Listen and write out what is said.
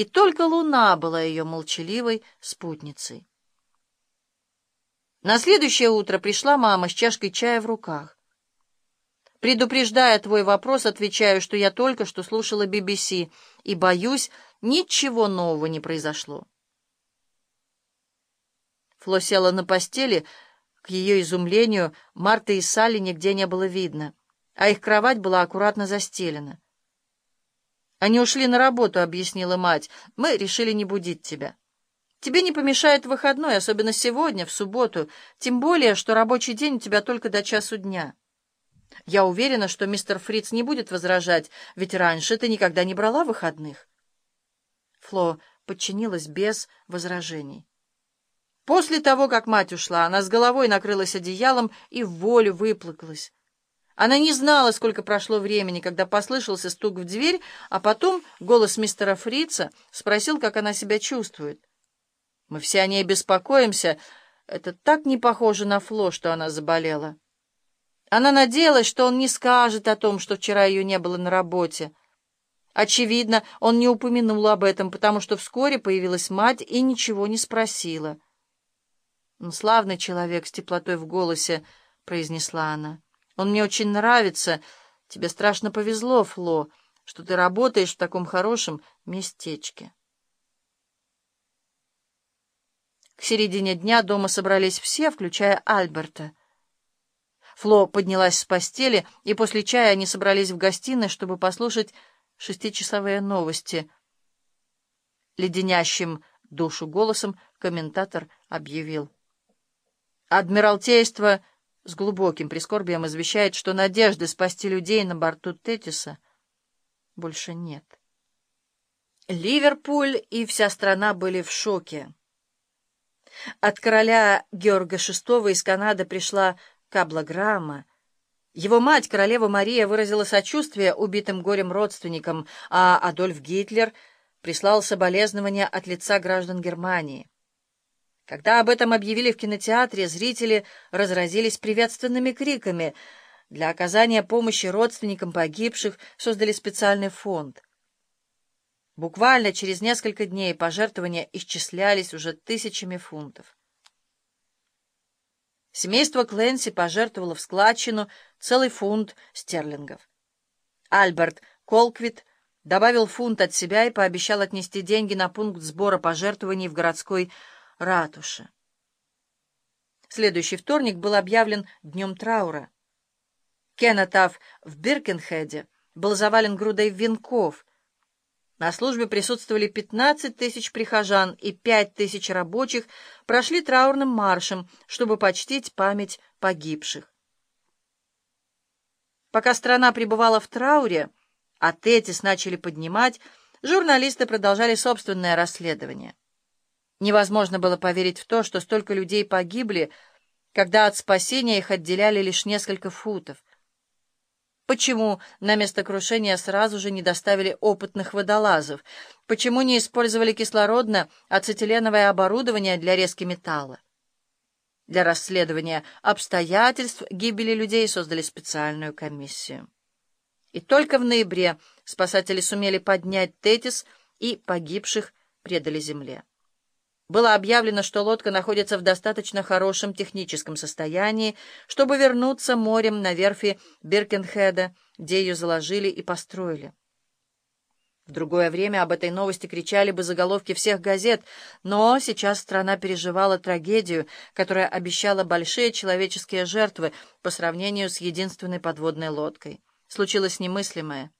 и только луна была ее молчаливой спутницей. На следующее утро пришла мама с чашкой чая в руках. Предупреждая твой вопрос, отвечаю, что я только что слушала BBC, и, боюсь, ничего нового не произошло. Фло села на постели. К ее изумлению Марты и Салли нигде не было видно, а их кровать была аккуратно застелена. «Они ушли на работу», — объяснила мать. «Мы решили не будить тебя». Тебе не помешает выходной, особенно сегодня, в субботу, тем более, что рабочий день у тебя только до часу дня. Я уверена, что мистер Фриц не будет возражать, ведь раньше ты никогда не брала выходных. Фло подчинилась без возражений. После того, как мать ушла, она с головой накрылась одеялом и в волю выплакалась. Она не знала, сколько прошло времени, когда послышался стук в дверь, а потом голос мистера Фрица спросил, как она себя чувствует. Мы все о ней беспокоимся. Это так не похоже на Фло, что она заболела. Она надеялась, что он не скажет о том, что вчера ее не было на работе. Очевидно, он не упомянул об этом, потому что вскоре появилась мать и ничего не спросила. «Он славный человек с теплотой в голосе», — произнесла она. «Он мне очень нравится. Тебе страшно повезло, Фло, что ты работаешь в таком хорошем местечке». К середине дня дома собрались все, включая Альберта. Фло поднялась с постели, и после чая они собрались в гостиной, чтобы послушать шестичасовые новости. Леденящим душу голосом комментатор объявил. Адмиралтейство с глубоким прискорбием извещает, что надежды спасти людей на борту Тетиса больше нет. Ливерпуль и вся страна были в шоке. От короля Георга VI из Канады пришла каблограмма. Его мать, королева Мария, выразила сочувствие убитым горем родственникам, а Адольф Гитлер прислал соболезнования от лица граждан Германии. Когда об этом объявили в кинотеатре, зрители разразились приветственными криками. Для оказания помощи родственникам погибших создали специальный фонд — Буквально через несколько дней пожертвования исчислялись уже тысячами фунтов. Семейство Кленси пожертвовало в складчину целый фунт стерлингов. Альберт Колквит добавил фунт от себя и пообещал отнести деньги на пункт сбора пожертвований в городской ратуше. Следующий вторник был объявлен днем траура. Кеннетаф в Биркенхеде был завален грудой венков — на службе присутствовали 15 тысяч прихожан и 5 тысяч рабочих прошли траурным маршем, чтобы почтить память погибших. Пока страна пребывала в трауре, а Тетис начали поднимать, журналисты продолжали собственное расследование. Невозможно было поверить в то, что столько людей погибли, когда от спасения их отделяли лишь несколько футов. Почему на место крушения сразу же не доставили опытных водолазов? Почему не использовали кислородно-ацетиленовое оборудование для резки металла? Для расследования обстоятельств гибели людей создали специальную комиссию. И только в ноябре спасатели сумели поднять Тетис и погибших предали земле. Было объявлено, что лодка находится в достаточно хорошем техническом состоянии, чтобы вернуться морем на верфи Биркенхеда, где ее заложили и построили. В другое время об этой новости кричали бы заголовки всех газет, но сейчас страна переживала трагедию, которая обещала большие человеческие жертвы по сравнению с единственной подводной лодкой. Случилось немыслимое.